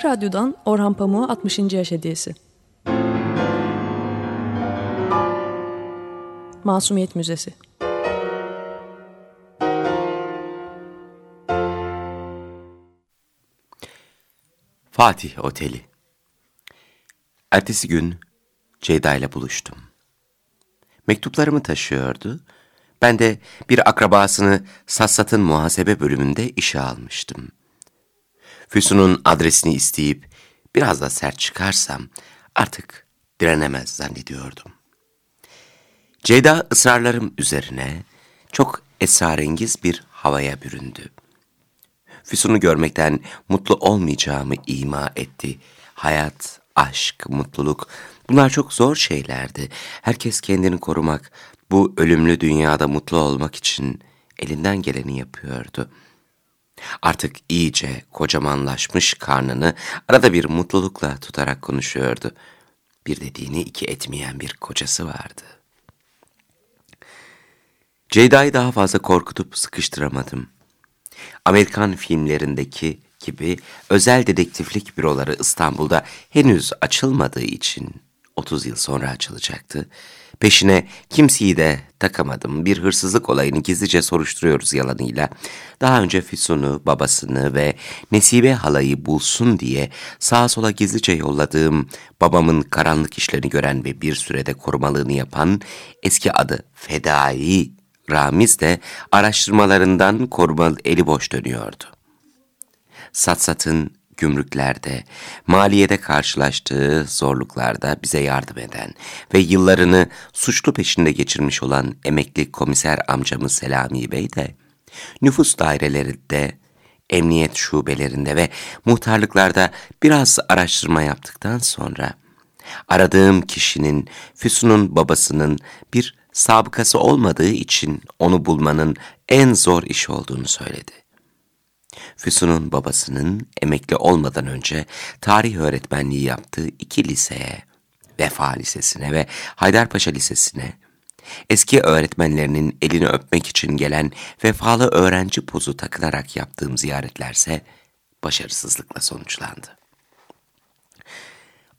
Açık Radyo'dan Orhan Pamuk'a 60. yaş hediyesi. Masumiyet Müzesi Fatih Oteli Ertesi gün Ceyda ile buluştum. Mektuplarımı taşıyordu. Ben de bir akrabasını Sassat'ın muhasebe bölümünde işe almıştım. Füsun'un adresini isteyip biraz da sert çıkarsam artık direnemez zannediyordum. Ceyda ısrarlarım üzerine çok esrarengiz bir havaya büründü. Füsun'u görmekten mutlu olmayacağımı ima etti. Hayat, aşk, mutluluk bunlar çok zor şeylerdi. Herkes kendini korumak, bu ölümlü dünyada mutlu olmak için elinden geleni yapıyordu.'' Artık iyice kocamanlaşmış karnını arada bir mutlulukla tutarak konuşuyordu. Bir dediğini iki etmeyen bir kocası vardı. Ceyda'yı daha fazla korkutup sıkıştıramadım. Amerikan filmlerindeki gibi özel dedektiflik büroları İstanbul'da henüz açılmadığı için 30 yıl sonra açılacaktı Peşine kimseyi de takamadım. Bir hırsızlık olayını gizlice soruşturuyoruz yalanıyla. Daha önce Füsun'u, babasını ve Nesibe halayı bulsun diye sağa sola gizlice yolladığım babamın karanlık işlerini gören ve bir sürede korumalığını yapan eski adı Fedai Ramiz de araştırmalarından korumalı eli boş dönüyordu. Satsat'ın gümrüklerde, maliyede karşılaştığı zorluklarda bize yardım eden ve yıllarını suçlu peşinde geçirmiş olan emekli komiser amcamız Selami Bey de, nüfus dairelerinde, emniyet şubelerinde ve muhtarlıklarda biraz araştırma yaptıktan sonra, aradığım kişinin Füsun'un babasının bir sabıkası olmadığı için onu bulmanın en zor iş olduğunu söyledi. Füsun'un babasının emekli olmadan önce tarih öğretmenliği yaptığı iki liseye, Vefa Lisesi'ne ve Haydarpaşa Lisesi'ne, eski öğretmenlerinin elini öpmek için gelen vefalı öğrenci pozu takılarak yaptığım ziyaretlerse başarısızlıkla sonuçlandı.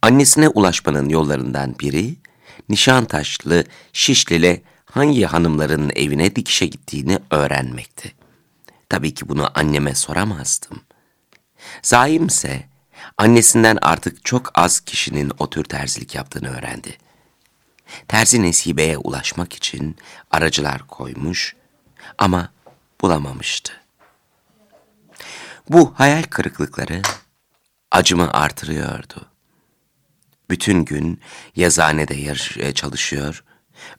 Annesine ulaşmanın yollarından biri, Nişantaşlı, Şişlili hangi hanımların evine dikişe gittiğini öğrenmekti. Tabii ki bunu anneme soramazdım. Zaim ise annesinden artık çok az kişinin o tür terzilik yaptığını öğrendi. Terzi Nesibe'ye ulaşmak için aracılar koymuş ama bulamamıştı. Bu hayal kırıklıkları acımı artırıyordu. Bütün gün yazanede e, çalışıyor,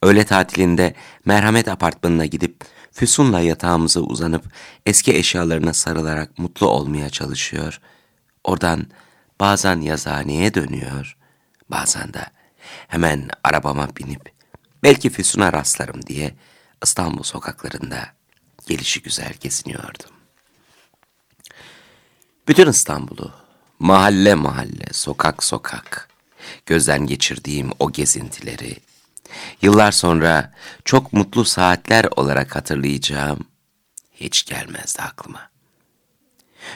öğle tatilinde merhamet apartmanına gidip Füsun'la yatağımıza uzanıp eski eşyalarına sarılarak mutlu olmaya çalışıyor. Oradan bazen yazaneye dönüyor, bazen de hemen arabama binip belki Füsun'a rastlarım diye İstanbul sokaklarında gelişi güzel geziniyordum. Bütün İstanbul'u mahalle mahalle, sokak sokak gözden geçirdiğim o gezintileri, yıllar sonra çok mutlu saatler olarak hatırlayacağım hiç gelmezdi aklıma.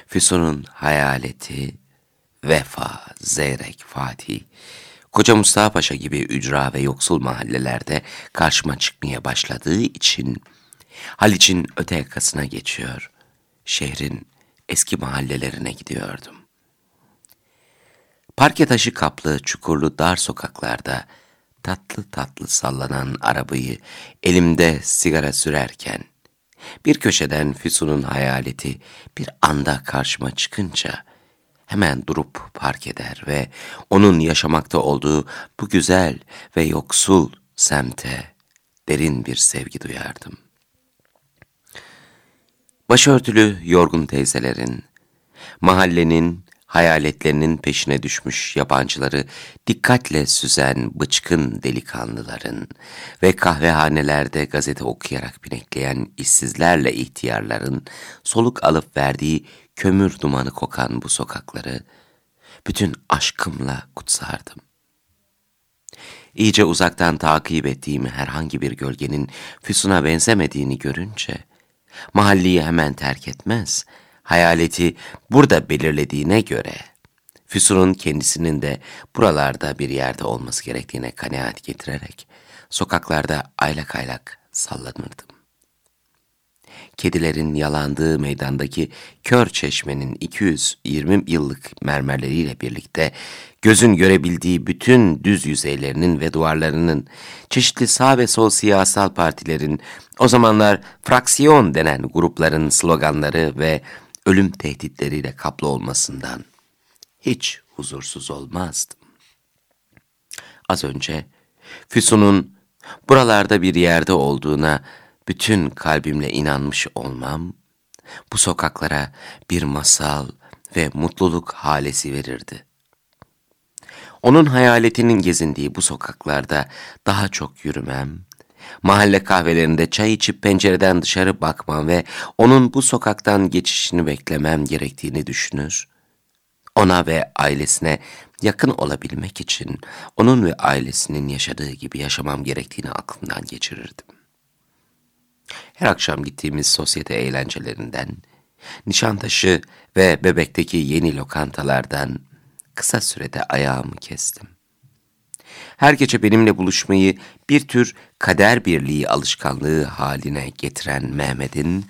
Füsun'un hayaleti, Vefa, Zeyrek, Fatih, Koca Mustafa Paşa gibi ücra ve yoksul mahallelerde karşıma çıkmaya başladığı için Haliç'in öte yakasına geçiyor, şehrin eski mahallelerine gidiyordum. Parke taşı kaplı, çukurlu dar sokaklarda tatlı tatlı sallanan arabayı elimde sigara sürerken, bir köşeden Füsun'un hayaleti bir anda karşıma çıkınca, hemen durup park eder ve onun yaşamakta olduğu bu güzel ve yoksul semte derin bir sevgi duyardım. Başörtülü yorgun teyzelerin, mahallenin hayaletlerinin peşine düşmüş yabancıları dikkatle süzen bıçkın delikanlıların ve kahvehanelerde gazete okuyarak binekleyen işsizlerle ihtiyarların soluk alıp verdiği kömür dumanı kokan bu sokakları bütün aşkımla kutsardım. İyice uzaktan takip ettiğim herhangi bir gölgenin Füsun'a benzemediğini görünce, mahalliyi hemen terk etmez, hayaleti burada belirlediğine göre, Füsun'un kendisinin de buralarda bir yerde olması gerektiğine kanaat getirerek, sokaklarda aylak aylak sallanırdım. Kedilerin yalandığı meydandaki kör çeşmenin 220 yıllık mermerleriyle birlikte gözün görebildiği bütün düz yüzeylerinin ve duvarlarının çeşitli sağ ve sol siyasal partilerin o zamanlar fraksiyon denen grupların sloganları ve ölüm tehditleriyle kaplı olmasından hiç huzursuz olmazdım. Az önce Füsun'un buralarda bir yerde olduğuna bütün kalbimle inanmış olmam, bu sokaklara bir masal ve mutluluk halesi verirdi. Onun hayaletinin gezindiği bu sokaklarda daha çok yürümem, mahalle kahvelerinde çay içip pencereden dışarı bakmam ve onun bu sokaktan geçişini beklemem gerektiğini düşünür. Ona ve ailesine yakın olabilmek için onun ve ailesinin yaşadığı gibi yaşamam gerektiğini aklımdan geçirirdim. Her akşam gittiğimiz sosyete eğlencelerinden, Nişantaşı ve Bebek'teki yeni lokantalardan kısa sürede ayağımı kestim. Her gece benimle buluşmayı bir tür kader birliği alışkanlığı haline getiren Mehmet'in,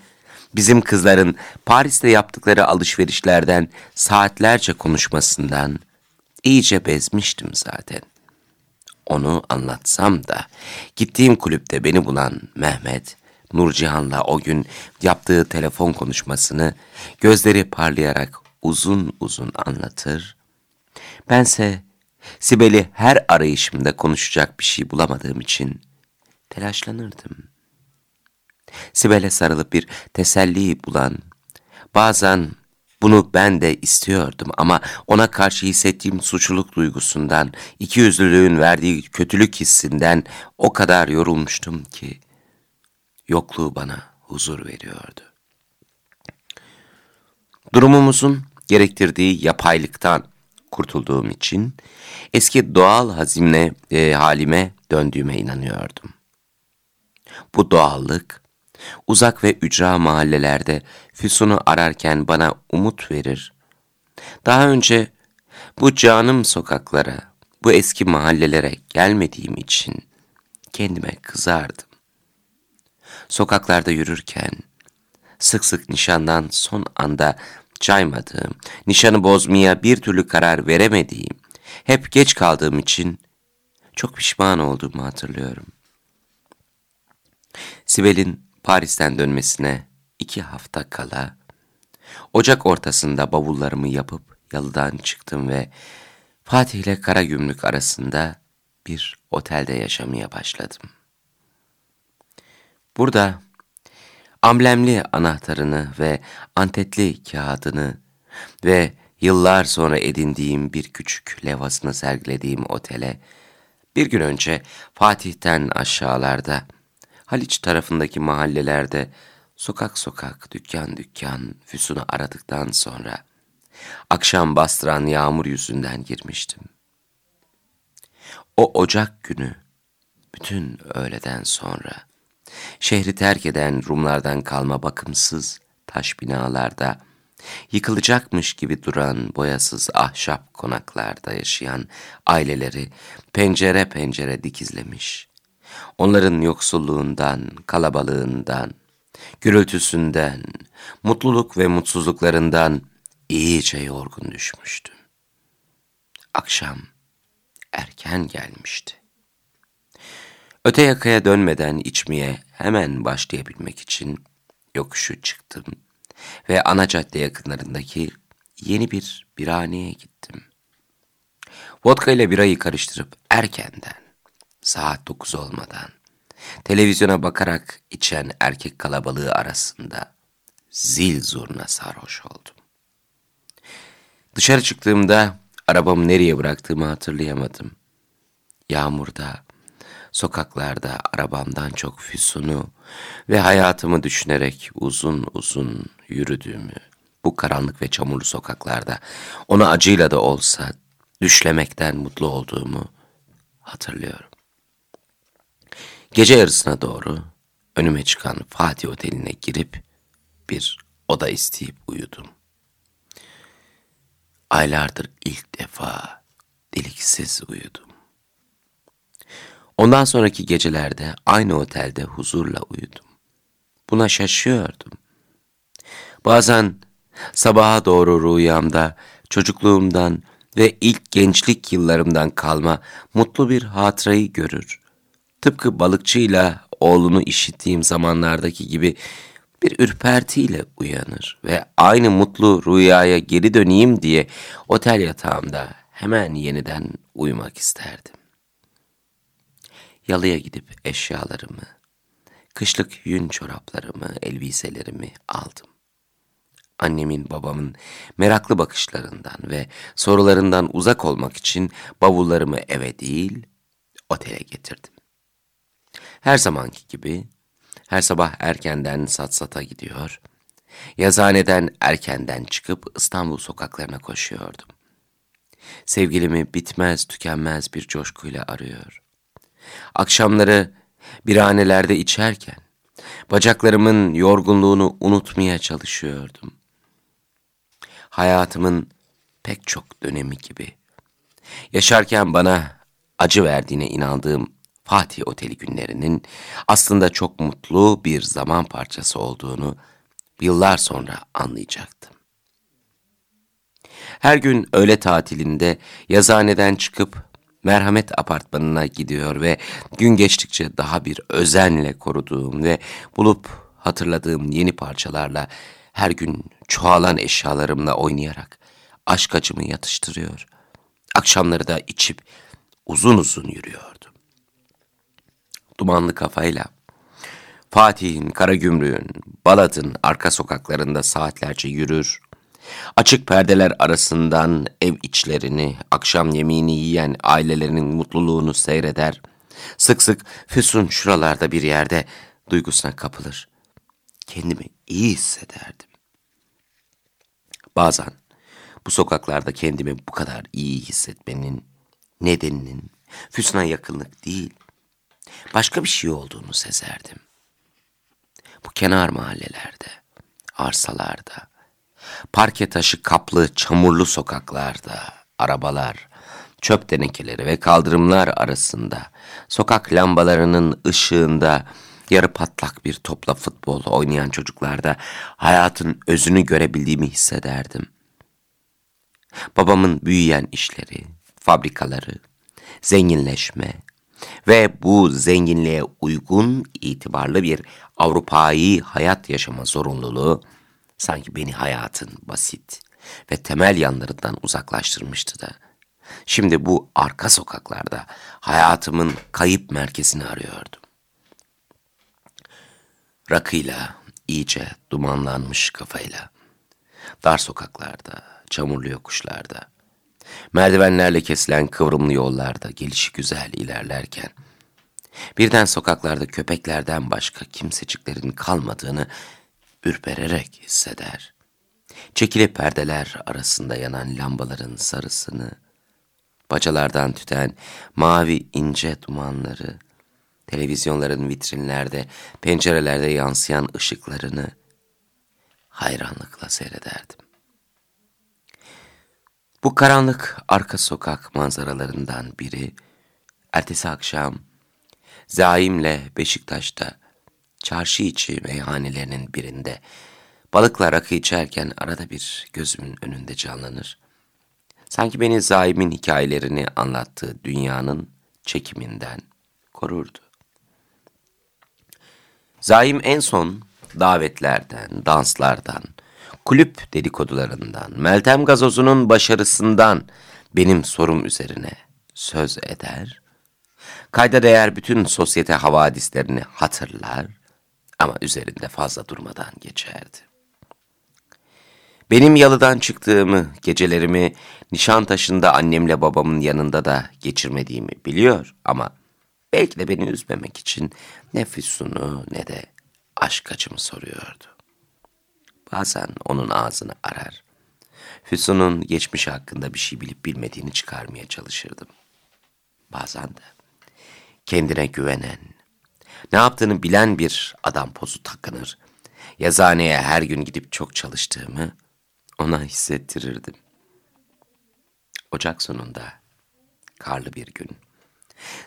bizim kızların Paris'te yaptıkları alışverişlerden saatlerce konuşmasından iyice bezmiştim zaten. Onu anlatsam da gittiğim kulüpte beni bulan Mehmet, Nurcihan'la o gün yaptığı telefon konuşmasını gözleri parlayarak uzun uzun anlatır. Bense Sibel'i her arayışımda konuşacak bir şey bulamadığım için telaşlanırdım. Sibel'e sarılıp bir teselli bulan, bazen bunu ben de istiyordum ama ona karşı hissettiğim suçluluk duygusundan, ikiyüzlülüğün verdiği kötülük hissinden o kadar yorulmuştum ki yokluğu bana huzur veriyordu. Durumumuzun gerektirdiği yapaylıktan kurtulduğum için eski doğal hazimle e, halime döndüğüme inanıyordum. Bu doğallık uzak ve ücra mahallelerde Füsun'u ararken bana umut verir. Daha önce bu canım sokaklara, bu eski mahallelere gelmediğim için kendime kızardım. Sokaklarda yürürken sık sık nişandan son anda caymadığım, nişanı bozmaya bir türlü karar veremediğim, hep geç kaldığım için çok pişman olduğumu hatırlıyorum. Sibel'in Paris'ten dönmesine iki hafta kala, Ocak ortasında bavullarımı yapıp yalıdan çıktım ve Fatih ile Karagümrük arasında bir otelde yaşamaya başladım. Burada amblemli anahtarını ve antetli kağıdını ve yıllar sonra edindiğim bir küçük levhasını sergilediğim otele bir gün önce Fatih'ten aşağılarda Haliç tarafındaki mahallelerde sokak sokak, dükkan dükkan Füsun'u aradıktan sonra akşam bastıran yağmur yüzünden girmiştim. O Ocak günü bütün öğleden sonra Şehri terk eden Rumlardan kalma bakımsız taş binalarda, yıkılacakmış gibi duran boyasız ahşap konaklarda yaşayan aileleri pencere pencere dikizlemiş. Onların yoksulluğundan, kalabalığından, gürültüsünden, mutluluk ve mutsuzluklarından iyice yorgun düşmüştüm. Akşam erken gelmişti. Öte yakaya dönmeden içmeye hemen başlayabilmek için yokuşu çıktım ve ana cadde yakınlarındaki yeni bir birhaneye gittim. Vodka ile birayı karıştırıp erkenden, saat dokuz olmadan, televizyona bakarak içen erkek kalabalığı arasında zil zurna sarhoş oldum. Dışarı çıktığımda arabamı nereye bıraktığımı hatırlayamadım. Yağmurda, sokaklarda arabamdan çok Füsun'u ve hayatımı düşünerek uzun uzun yürüdüğümü, bu karanlık ve çamurlu sokaklarda onu acıyla da olsa düşlemekten mutlu olduğumu hatırlıyorum. Gece yarısına doğru önüme çıkan Fatih Oteli'ne girip bir oda isteyip uyudum. Aylardır ilk defa deliksiz uyudum. Ondan sonraki gecelerde aynı otelde huzurla uyudum. Buna şaşıyordum. Bazen sabaha doğru rüyamda çocukluğumdan ve ilk gençlik yıllarımdan kalma mutlu bir hatırayı görür. Tıpkı balıkçıyla oğlunu işittiğim zamanlardaki gibi bir ürpertiyle uyanır ve aynı mutlu rüyaya geri döneyim diye otel yatağımda hemen yeniden uyumak isterdim. Yalıya gidip eşyalarımı, kışlık yün çoraplarımı, elbiselerimi aldım. Annemin, babamın meraklı bakışlarından ve sorularından uzak olmak için bavullarımı eve değil, otele getirdim. Her zamanki gibi her sabah erkenden satsata gidiyor, yazaneden erkenden çıkıp İstanbul sokaklarına koşuyordum. Sevgilimi bitmez tükenmez bir coşkuyla arıyor. Akşamları birhanelerde içerken, bacaklarımın yorgunluğunu unutmaya çalışıyordum. Hayatımın pek çok dönemi gibi. Yaşarken bana acı verdiğine inandığım Fatih Oteli günlerinin aslında çok mutlu bir zaman parçası olduğunu yıllar sonra anlayacaktım. Her gün öğle tatilinde yazaneden çıkıp merhamet apartmanına gidiyor ve gün geçtikçe daha bir özenle koruduğum ve bulup hatırladığım yeni parçalarla her gün çoğalan eşyalarımla oynayarak aşk acımı yatıştırıyor. Akşamları da içip uzun uzun yürüyordum. Dumanlı kafayla Fatih'in, Karagümrük'ün, Balat'ın arka sokaklarında saatlerce yürür, Açık perdeler arasından ev içlerini, akşam yemeğini yiyen ailelerinin mutluluğunu seyreder. Sık sık Füsun şuralarda bir yerde duygusuna kapılır. Kendimi iyi hissederdim. Bazen bu sokaklarda kendimi bu kadar iyi hissetmenin nedeninin Füsun'a yakınlık değil, başka bir şey olduğunu sezerdim. Bu kenar mahallelerde, arsalarda, parke taşı kaplı çamurlu sokaklarda, arabalar, çöp tenekeleri ve kaldırımlar arasında, sokak lambalarının ışığında, yarı patlak bir topla futbol oynayan çocuklarda hayatın özünü görebildiğimi hissederdim. Babamın büyüyen işleri, fabrikaları, zenginleşme ve bu zenginliğe uygun itibarlı bir Avrupa'yı hayat yaşama zorunluluğu sanki beni hayatın basit ve temel yanlarından uzaklaştırmıştı da. Şimdi bu arka sokaklarda hayatımın kayıp merkezini arıyordum. Rakıyla, iyice dumanlanmış kafayla, dar sokaklarda, çamurlu yokuşlarda, merdivenlerle kesilen kıvrımlı yollarda gelişi güzel ilerlerken, birden sokaklarda köpeklerden başka kimseciklerin kalmadığını ürpererek hisseder. Çekilip perdeler arasında yanan lambaların sarısını, bacalardan tüten mavi ince dumanları, televizyonların vitrinlerde, pencerelerde yansıyan ışıklarını hayranlıkla seyrederdim. Bu karanlık arka sokak manzaralarından biri, ertesi akşam Zaim'le Beşiktaş'ta çarşı içi meyhanelerinin birinde balıkla rakı içerken arada bir gözümün önünde canlanır. Sanki beni Zaim'in hikayelerini anlattığı dünyanın çekiminden korurdu. Zaim en son davetlerden, danslardan, kulüp dedikodularından, Meltem Gazoz'unun başarısından benim sorum üzerine söz eder Kayda değer bütün sosyete havadislerini hatırlar ama üzerinde fazla durmadan geçerdi. Benim yalıdan çıktığımı, gecelerimi Nişantaşı'nda annemle babamın yanında da geçirmediğimi biliyor ama belki de beni üzmemek için ne Füsun'u ne de aşk acımı soruyordu. Bazen onun ağzını arar. Füsun'un geçmiş hakkında bir şey bilip bilmediğini çıkarmaya çalışırdım. Bazen de kendine güvenen, ne yaptığını bilen bir adam pozu takınır. Yazaneye her gün gidip çok çalıştığımı ona hissettirirdim. Ocak sonunda, karlı bir gün,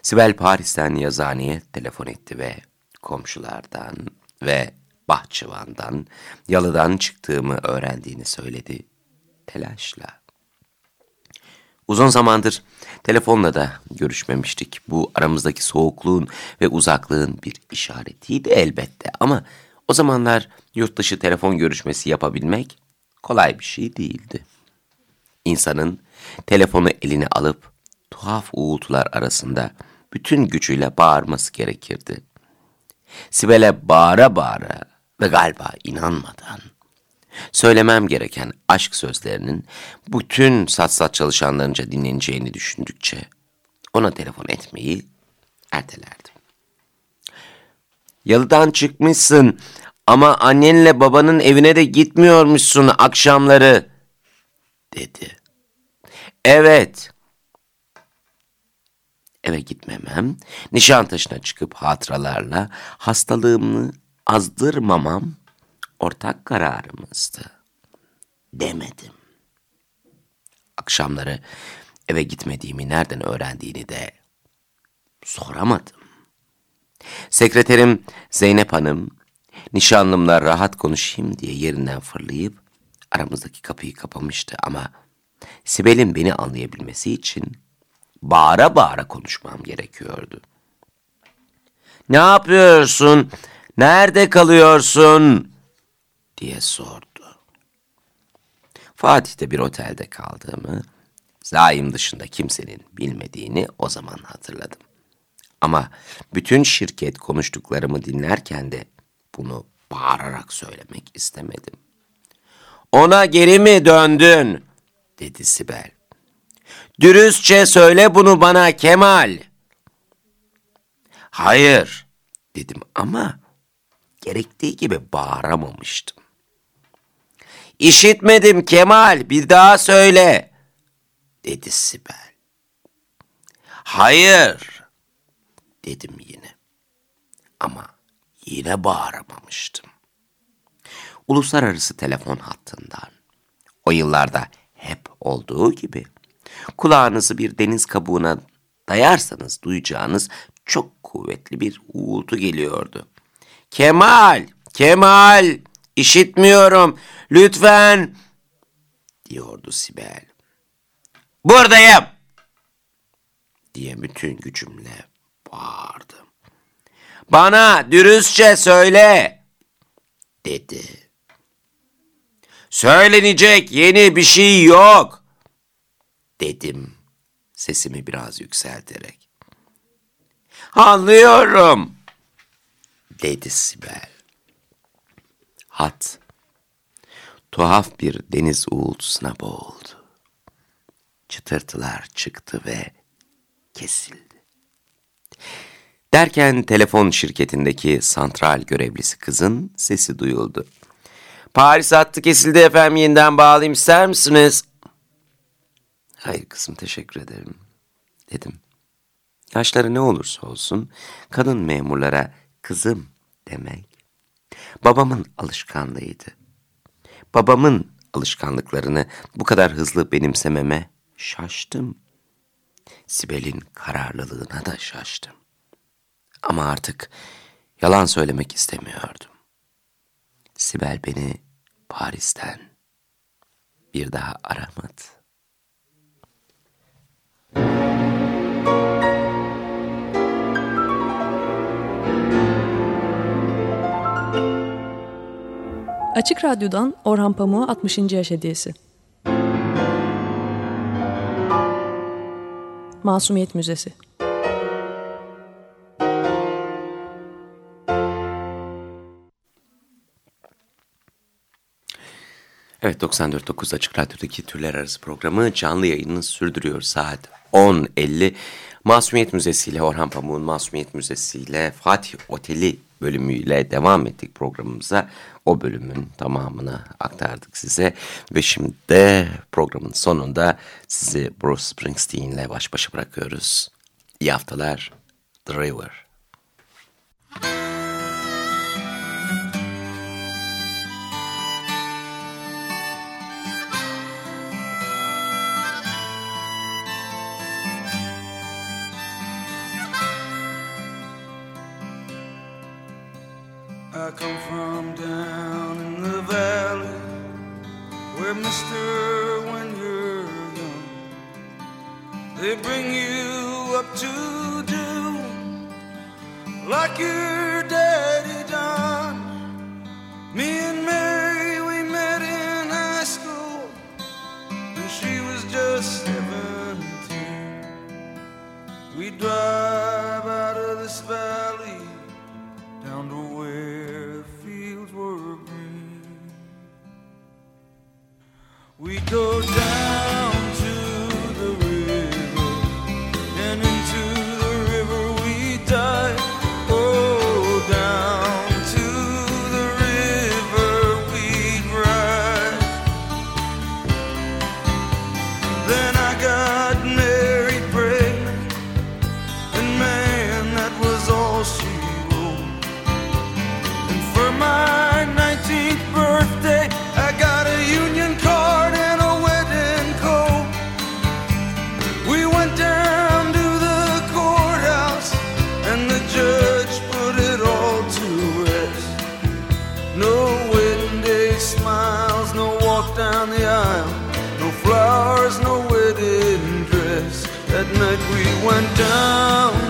Sibel Paris'ten yazaneye telefon etti ve komşulardan ve bahçıvandan, yalıdan çıktığımı öğrendiğini söyledi telaşla. Uzun zamandır telefonla da görüşmemiştik. Bu aramızdaki soğukluğun ve uzaklığın bir işaretiydi elbette ama o zamanlar yurt dışı telefon görüşmesi yapabilmek kolay bir şey değildi. İnsanın telefonu eline alıp tuhaf uğultular arasında bütün gücüyle bağırması gerekirdi. Sibel'e bağıra bağıra ve galiba inanmadan söylemem gereken aşk sözlerinin bütün sat sat çalışanlarınca dinleneceğini düşündükçe ona telefon etmeyi ertelerdim. Yalıdan çıkmışsın ama annenle babanın evine de gitmiyormuşsun akşamları dedi. Evet. Eve gitmemem, Nişantaşı'na çıkıp hatıralarla hastalığımı azdırmamam ortak kararımızdı. Demedim. Akşamları eve gitmediğimi nereden öğrendiğini de soramadım. Sekreterim Zeynep Hanım, nişanlımla rahat konuşayım diye yerinden fırlayıp aramızdaki kapıyı kapamıştı ama Sibel'in beni anlayabilmesi için bağıra bağıra konuşmam gerekiyordu. Ne yapıyorsun? Nerede kalıyorsun? Diye sordu. Fatih'te bir otelde kaldığımı, zaim dışında kimsenin bilmediğini o zaman hatırladım. Ama bütün şirket konuştuklarımı dinlerken de bunu bağırarak söylemek istemedim. Ona geri mi döndün? dedi Sibel. Dürüstçe söyle bunu bana Kemal. Hayır dedim ama gerektiği gibi bağıramamıştım. İşitmedim Kemal bir daha söyle dedi Sibel. Hayır dedim yine ama yine bağıramamıştım. Uluslararası telefon hattından o yıllarda hep olduğu gibi kulağınızı bir deniz kabuğuna dayarsanız duyacağınız çok kuvvetli bir uğultu geliyordu. Kemal, Kemal, işitmiyorum, lütfen, diyordu Sibel. Buradayım, diye bütün gücümle bağırdım. Bana dürüstçe söyle, dedi. Söylenecek yeni bir şey yok, dedim sesimi biraz yükselterek. Anlıyorum, dedi Sibel. Hat, tuhaf bir deniz uğultusuna boğuldu. Çıtırtılar çıktı ve kesildi. Derken telefon şirketindeki santral görevlisi kızın sesi duyuldu. Paris hattı kesildi efendim yeniden bağlayayım ister misiniz? Hayır kızım teşekkür ederim dedim. Yaşları ne olursa olsun kadın memurlara kızım demek babamın alışkanlığıydı. Babamın alışkanlıklarını bu kadar hızlı benimsememe şaştım. Sibel'in kararlılığına da şaştım. Ama artık yalan söylemek istemiyordum. Sibel beni Paris'ten bir daha aramadı. Açık Radyo'dan Orhan Pamuk'a 60. Yaş Hediyesi. Masumiyet Müzesi. Evet 94.9 Açık Radyo'daki Türler Arası programı canlı yayını sürdürüyor saat 10.50. Masumiyet Müzesi ile Orhan Pamuk'un Masumiyet Müzesi ile Fatih Oteli bölümüyle devam ettik programımıza. O bölümün tamamını aktardık size ve şimdi de programın sonunda sizi Bruce Springsteen ile baş başa bırakıyoruz. İyi haftalar. The River. I come from down in the valley where, mister, when you're young, they bring you up to do like your daddy done. Me and Mary, we met in high school, and she was just 17. We drive That night we went down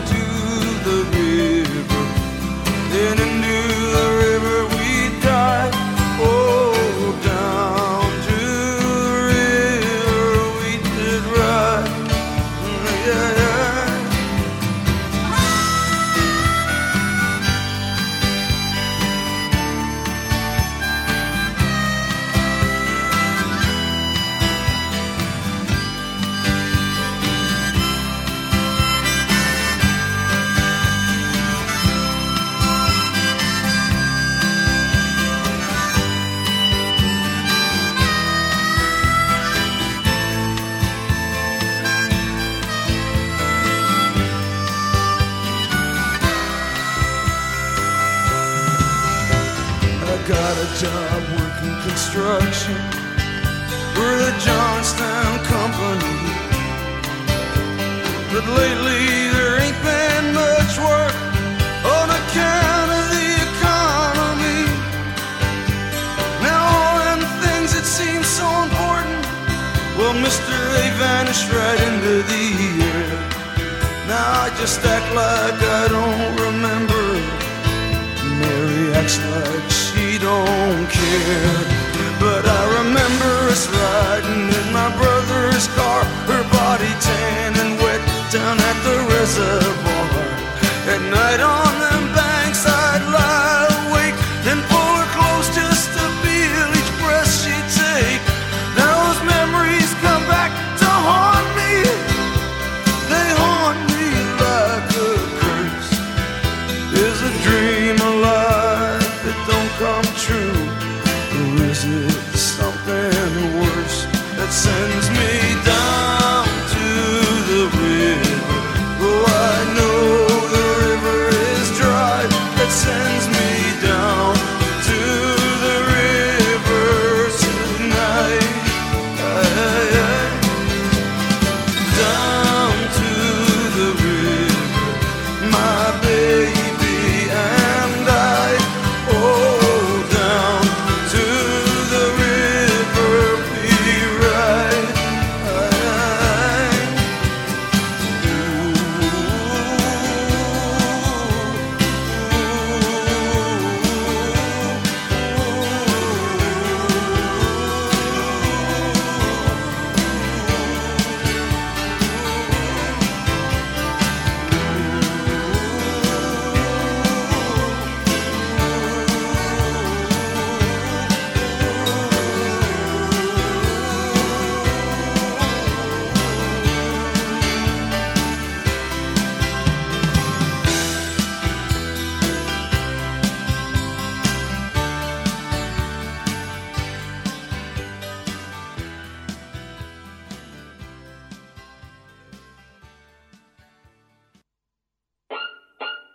job working construction for the Johnstown Company. But lately there ain't been much work on account of the economy. Now all them things that seem so important, well, mister, they vanish right into the air. Now I just act like I don't remember. Mary acts like don't care. But I remember us riding in my brother's car, her body tan and wet down at the reservoir. At night on them